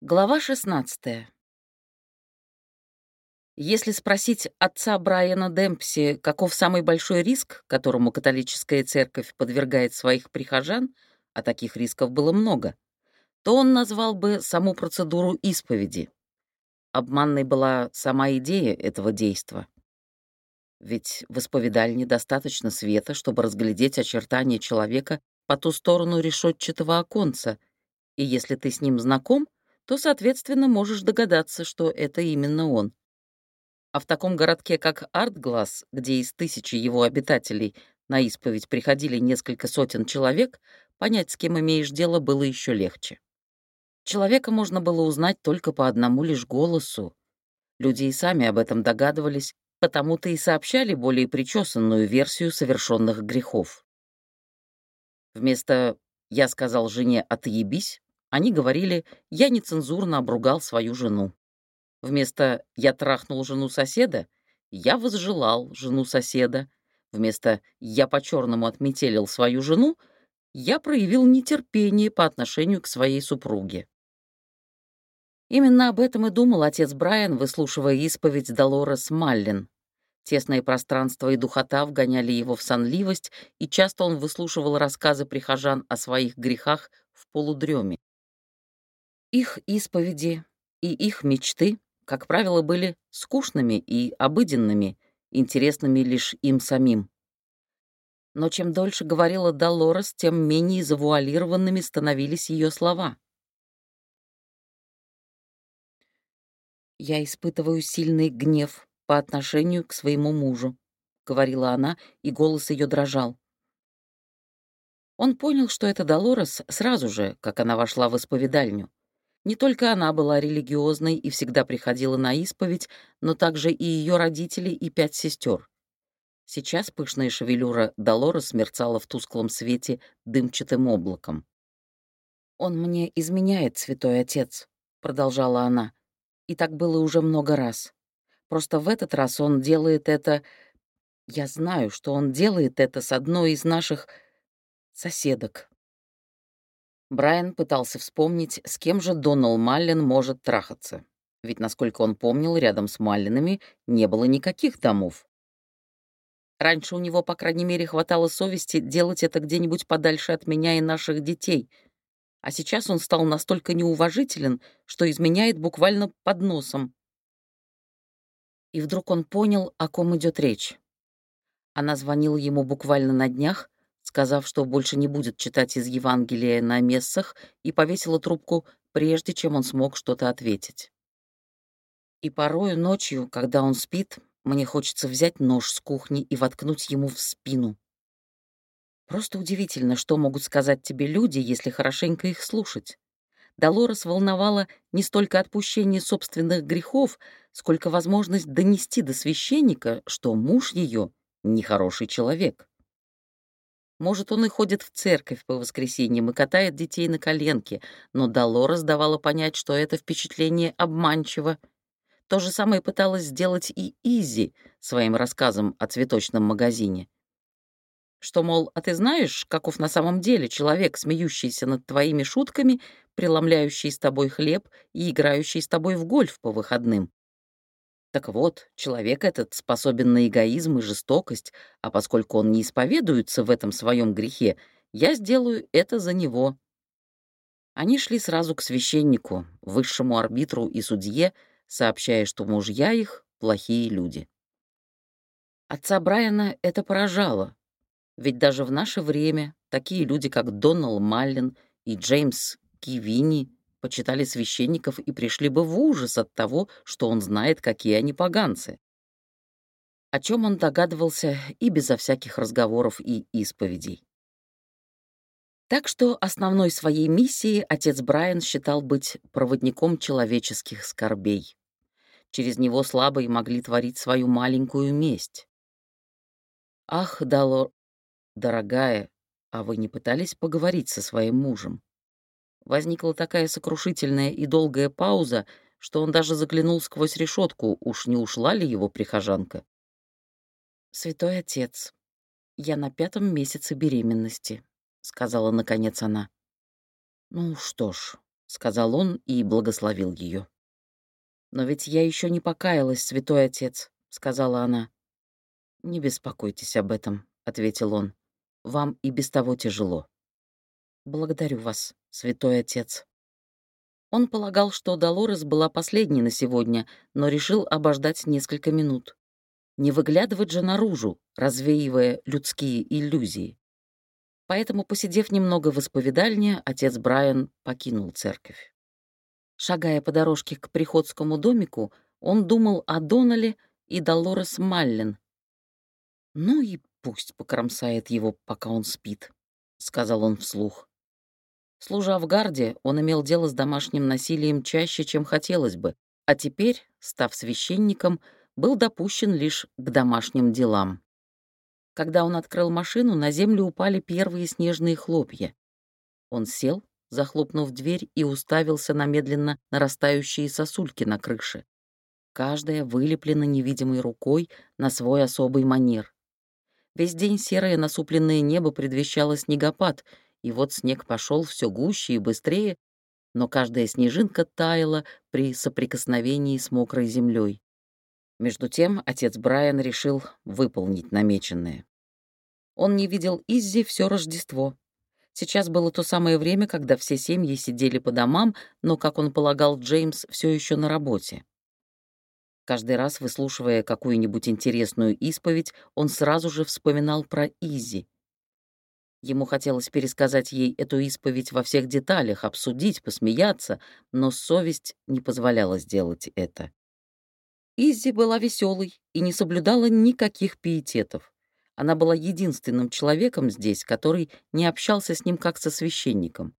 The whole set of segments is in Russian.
Глава 16. Если спросить отца Брайана Демпси, каков самый большой риск, которому католическая церковь подвергает своих прихожан, а таких рисков было много, то он назвал бы саму процедуру исповеди. Обманной была сама идея этого действа. Ведь в исповедальне достаточно света, чтобы разглядеть очертания человека по ту сторону решетчатого оконца, и если ты с ним знаком — то, соответственно, можешь догадаться, что это именно он. А в таком городке, как Артглаз, где из тысячи его обитателей на исповедь приходили несколько сотен человек, понять, с кем имеешь дело, было еще легче. Человека можно было узнать только по одному лишь голосу. Люди и сами об этом догадывались, потому-то и сообщали более причесанную версию совершенных грехов. Вместо «я сказал жене «отъебись», они говорили, я нецензурно обругал свою жену. Вместо «я трахнул жену соседа» я возжелал жену соседа. Вместо «я по-черному отметелил свою жену» я проявил нетерпение по отношению к своей супруге. Именно об этом и думал отец Брайан, выслушивая исповедь Долорес Маллин. Тесное пространство и духота вгоняли его в сонливость, и часто он выслушивал рассказы прихожан о своих грехах в полудреме. Их исповеди и их мечты, как правило, были скучными и обыденными, интересными лишь им самим. Но чем дольше говорила Долорес, тем менее завуалированными становились ее слова. «Я испытываю сильный гнев по отношению к своему мужу», — говорила она, и голос ее дрожал. Он понял, что это Долорес сразу же, как она вошла в исповедальню. Не только она была религиозной и всегда приходила на исповедь, но также и ее родители и пять сестер. Сейчас пышная шевелюра Долорес мерцала в тусклом свете дымчатым облаком. «Он мне изменяет, святой отец», — продолжала она. «И так было уже много раз. Просто в этот раз он делает это... Я знаю, что он делает это с одной из наших соседок». Брайан пытался вспомнить, с кем же Донал Маллин может трахаться. Ведь, насколько он помнил, рядом с Маллинами не было никаких домов. Раньше у него, по крайней мере, хватало совести делать это где-нибудь подальше от меня и наших детей. А сейчас он стал настолько неуважителен, что изменяет буквально под носом. И вдруг он понял, о ком идет речь. Она звонила ему буквально на днях, сказав, что больше не будет читать из Евангелия на мессах, и повесила трубку, прежде чем он смог что-то ответить. И порою ночью, когда он спит, мне хочется взять нож с кухни и воткнуть ему в спину. Просто удивительно, что могут сказать тебе люди, если хорошенько их слушать. Долорес волновала не столько отпущение собственных грехов, сколько возможность донести до священника, что муж ее нехороший человек. Может, он и ходит в церковь по воскресеньям и катает детей на коленке, но Долорес давала понять, что это впечатление обманчиво. То же самое пыталась сделать и Изи своим рассказом о цветочном магазине. Что, мол, а ты знаешь, каков на самом деле человек, смеющийся над твоими шутками, преломляющий с тобой хлеб и играющий с тобой в гольф по выходным? Так вот, человек этот способен на эгоизм и жестокость, а поскольку он не исповедуется в этом своем грехе, я сделаю это за него. Они шли сразу к священнику, высшему арбитру и судье, сообщая, что мужья их — плохие люди. Отца Брайана это поражало, ведь даже в наше время такие люди, как Донал Маллин и Джеймс Кивини, почитали священников и пришли бы в ужас от того, что он знает, какие они поганцы. О чем он догадывался и безо всяких разговоров и исповедей. Так что основной своей миссией отец Брайан считал быть проводником человеческих скорбей. Через него слабые могли творить свою маленькую месть. «Ах, Далор, дорогая, а вы не пытались поговорить со своим мужем?» Возникла такая сокрушительная и долгая пауза, что он даже заглянул сквозь решетку, уж не ушла ли его прихожанка. «Святой отец, я на пятом месяце беременности», — сказала наконец она. «Ну что ж, сказал он и благословил ее. «Но ведь я еще не покаялась, святой отец», — сказала она. «Не беспокойтесь об этом», — ответил он. «Вам и без того тяжело». «Благодарю вас, святой отец». Он полагал, что Долорес была последней на сегодня, но решил обождать несколько минут. Не выглядывать же наружу, развеивая людские иллюзии. Поэтому, посидев немного в исповедальне, отец Брайан покинул церковь. Шагая по дорожке к приходскому домику, он думал о Донале и Долорес Маллен. «Ну и пусть покромсает его, пока он спит», — сказал он вслух. Служа в гарде, он имел дело с домашним насилием чаще, чем хотелось бы, а теперь, став священником, был допущен лишь к домашним делам. Когда он открыл машину, на землю упали первые снежные хлопья. Он сел, захлопнув дверь, и уставился на медленно нарастающие сосульки на крыше. Каждая вылеплена невидимой рукой на свой особый манер. Весь день серое насупленное небо предвещало снегопад, и вот снег пошел все гуще и быстрее, но каждая снежинка таяла при соприкосновении с мокрой землей. Между тем отец Брайан решил выполнить намеченное. Он не видел Иззи все Рождество. Сейчас было то самое время, когда все семьи сидели по домам, но, как он полагал, Джеймс все еще на работе. Каждый раз, выслушивая какую-нибудь интересную исповедь, он сразу же вспоминал про Изи. Ему хотелось пересказать ей эту исповедь во всех деталях, обсудить, посмеяться, но совесть не позволяла сделать это. Изи была веселой и не соблюдала никаких пиететов. Она была единственным человеком здесь, который не общался с ним как со священником.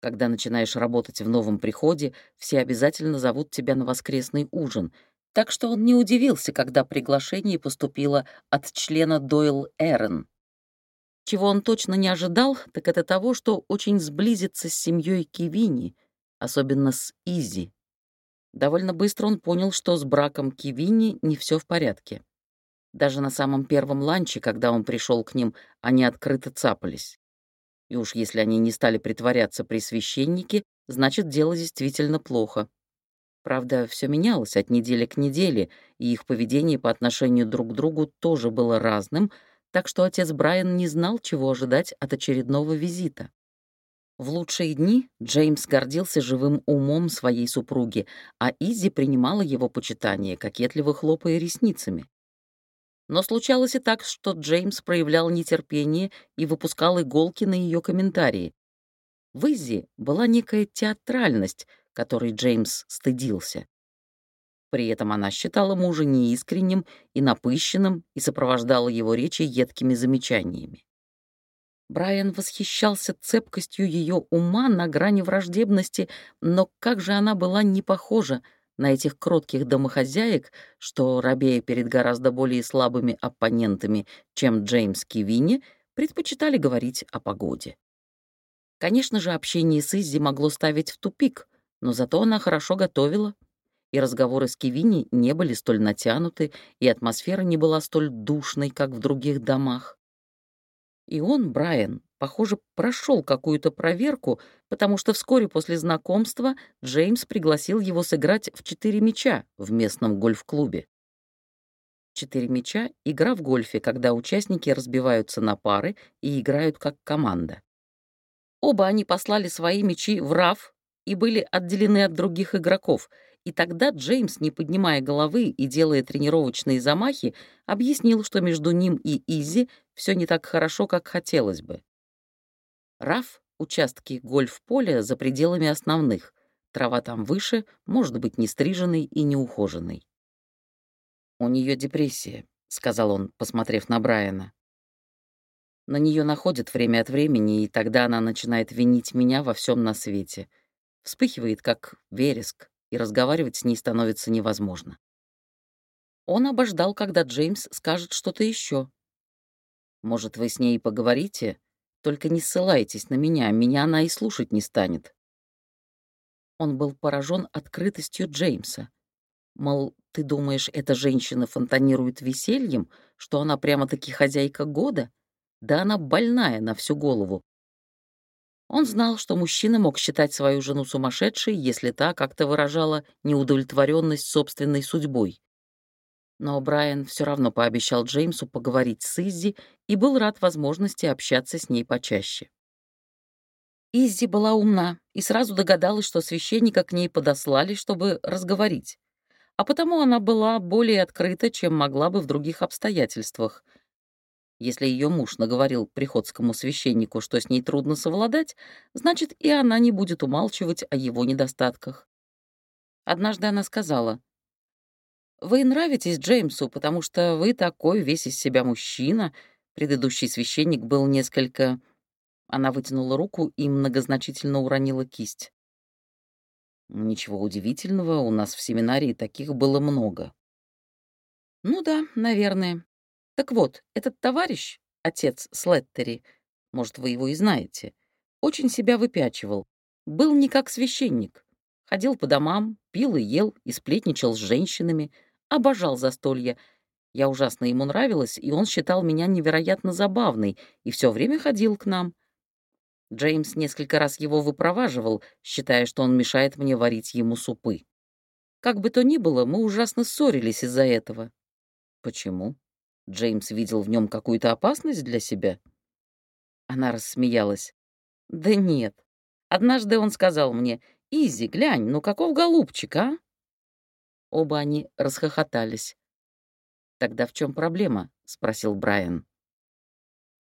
Когда начинаешь работать в новом приходе, все обязательно зовут тебя на воскресный ужин, так что он не удивился, когда приглашение поступило от члена Дойл Эрен. Чего он точно не ожидал, так это того, что очень сблизится с семьей Кивини, особенно с Изи. Довольно быстро он понял, что с браком Кивини не все в порядке. Даже на самом первом ланче, когда он пришел к ним, они открыто цапались. И уж если они не стали притворяться при священнике, значит, дело действительно плохо. Правда, все менялось от недели к неделе, и их поведение по отношению друг к другу тоже было разным, так что отец Брайан не знал, чего ожидать от очередного визита. В лучшие дни Джеймс гордился живым умом своей супруги, а Изи принимала его почитание, кокетливо хлопая ресницами. Но случалось и так, что Джеймс проявлял нетерпение и выпускал иголки на ее комментарии. В Изи была некая театральность, которой Джеймс стыдился. При этом она считала мужа неискренним и напыщенным и сопровождала его речи едкими замечаниями. Брайан восхищался цепкостью ее ума на грани враждебности, но как же она была не похожа на этих кротких домохозяек, что, робея перед гораздо более слабыми оппонентами, чем Джеймс Кивини, предпочитали говорить о погоде. Конечно же, общение с Иззи могло ставить в тупик, но зато она хорошо готовила, и разговоры с Кивини не были столь натянуты, и атмосфера не была столь душной, как в других домах. И он, Брайан, похоже, прошел какую-то проверку, потому что вскоре после знакомства Джеймс пригласил его сыграть в четыре мяча в местном гольф-клубе. Четыре мяча — игра в гольфе, когда участники разбиваются на пары и играют как команда. Оба они послали свои мячи в РАФ и были отделены от других игроков, и тогда Джеймс, не поднимая головы и делая тренировочные замахи, объяснил, что между ним и Изи все не так хорошо, как хотелось бы. Раф — участки гольф-поля за пределами основных. Трава там выше, может быть, не стриженной и не ухоженной. «У нее депрессия», — сказал он, посмотрев на Брайана. На нее находят время от времени, и тогда она начинает винить меня во всем на свете. Вспыхивает, как вереск и разговаривать с ней становится невозможно. Он обождал, когда Джеймс скажет что-то еще. «Может, вы с ней поговорите? Только не ссылайтесь на меня, меня она и слушать не станет». Он был поражен открытостью Джеймса. Мол, ты думаешь, эта женщина фонтанирует весельем, что она прямо-таки хозяйка года? Да она больная на всю голову. Он знал, что мужчина мог считать свою жену сумасшедшей, если та как-то выражала неудовлетворенность собственной судьбой. Но Брайан все равно пообещал Джеймсу поговорить с Иззи и был рад возможности общаться с ней почаще. Иззи была умна и сразу догадалась, что священника к ней подослали, чтобы разговорить. А потому она была более открыта, чем могла бы в других обстоятельствах — если ее муж наговорил приходскому священнику, что с ней трудно совладать, значит, и она не будет умалчивать о его недостатках. Однажды она сказала, «Вы нравитесь Джеймсу, потому что вы такой весь из себя мужчина». Предыдущий священник был несколько... Она вытянула руку и многозначительно уронила кисть. Ничего удивительного, у нас в семинарии таких было много. Ну да, наверное. Так вот, этот товарищ, отец Слеттери, может, вы его и знаете, очень себя выпячивал. Был не как священник. Ходил по домам, пил и ел, и сплетничал с женщинами, обожал застолья. Я ужасно ему нравилась, и он считал меня невероятно забавной и все время ходил к нам. Джеймс несколько раз его выпроваживал, считая, что он мешает мне варить ему супы. Как бы то ни было, мы ужасно ссорились из-за этого. Почему? Джеймс видел в нем какую-то опасность для себя? Она рассмеялась. «Да нет. Однажды он сказал мне, «Изи, глянь, ну каков голубчик, а?» Оба они расхохотались. «Тогда в чем проблема?» — спросил Брайан.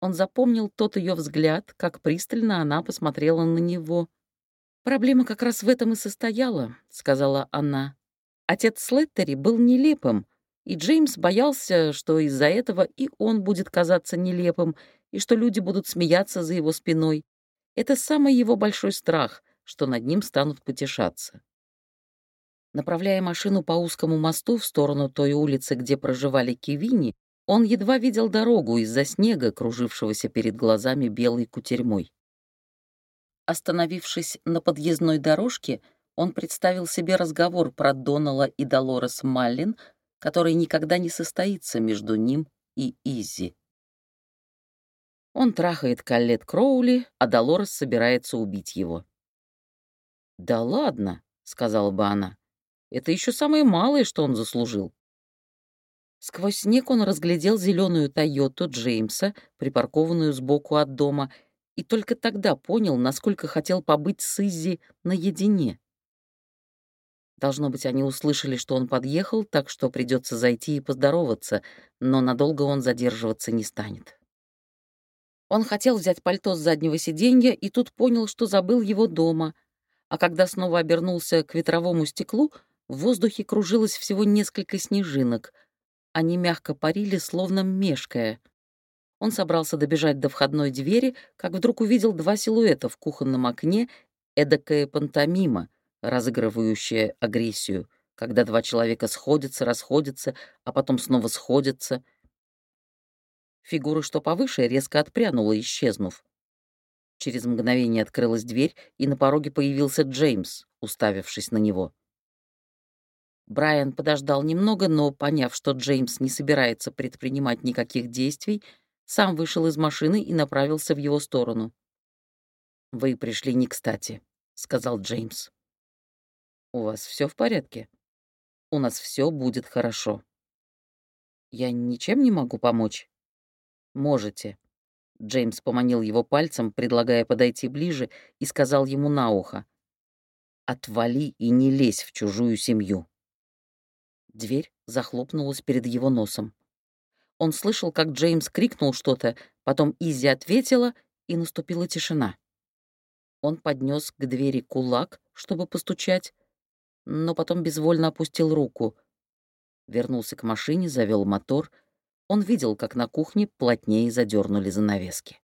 Он запомнил тот ее взгляд, как пристально она посмотрела на него. «Проблема как раз в этом и состояла», — сказала она. «Отец Слеттери был нелепым, и Джеймс боялся, что из-за этого и он будет казаться нелепым, и что люди будут смеяться за его спиной. Это самый его большой страх, что над ним станут потешаться. Направляя машину по узкому мосту в сторону той улицы, где проживали Кивини, он едва видел дорогу из-за снега, кружившегося перед глазами белой кутерьмой. Остановившись на подъездной дорожке, он представил себе разговор про Донала и Долорес Маллин, который никогда не состоится между ним и Изи. Он трахает Каллет Кроули, а Долорес собирается убить его. «Да ладно», — сказала бы она, — «это еще самое малое, что он заслужил». Сквозь снег он разглядел зеленую Тойоту Джеймса, припаркованную сбоку от дома, и только тогда понял, насколько хотел побыть с Иззи наедине. Должно быть, они услышали, что он подъехал, так что придется зайти и поздороваться, но надолго он задерживаться не станет. Он хотел взять пальто с заднего сиденья и тут понял, что забыл его дома, а когда снова обернулся к ветровому стеклу, в воздухе кружилось всего несколько снежинок. Они мягко парили, словно мешкая. Он собрался добежать до входной двери, как вдруг увидел два силуэта в кухонном окне, эдакая пантомима — разыгрывающая агрессию, когда два человека сходятся, расходятся, а потом снова сходятся. Фигура, что повыше, резко отпрянула, исчезнув. Через мгновение открылась дверь, и на пороге появился Джеймс, уставившись на него. Брайан подождал немного, но, поняв, что Джеймс не собирается предпринимать никаких действий, сам вышел из машины и направился в его сторону. «Вы пришли не кстати», — сказал Джеймс. У вас все в порядке? У нас все будет хорошо. Я ничем не могу помочь? Можете. Джеймс поманил его пальцем, предлагая подойти ближе, и сказал ему на ухо. «Отвали и не лезь в чужую семью». Дверь захлопнулась перед его носом. Он слышал, как Джеймс крикнул что-то, потом Изи ответила, и наступила тишина. Он поднес к двери кулак, чтобы постучать, но потом безвольно опустил руку. Вернулся к машине, завел мотор. Он видел, как на кухне плотнее задернули занавески.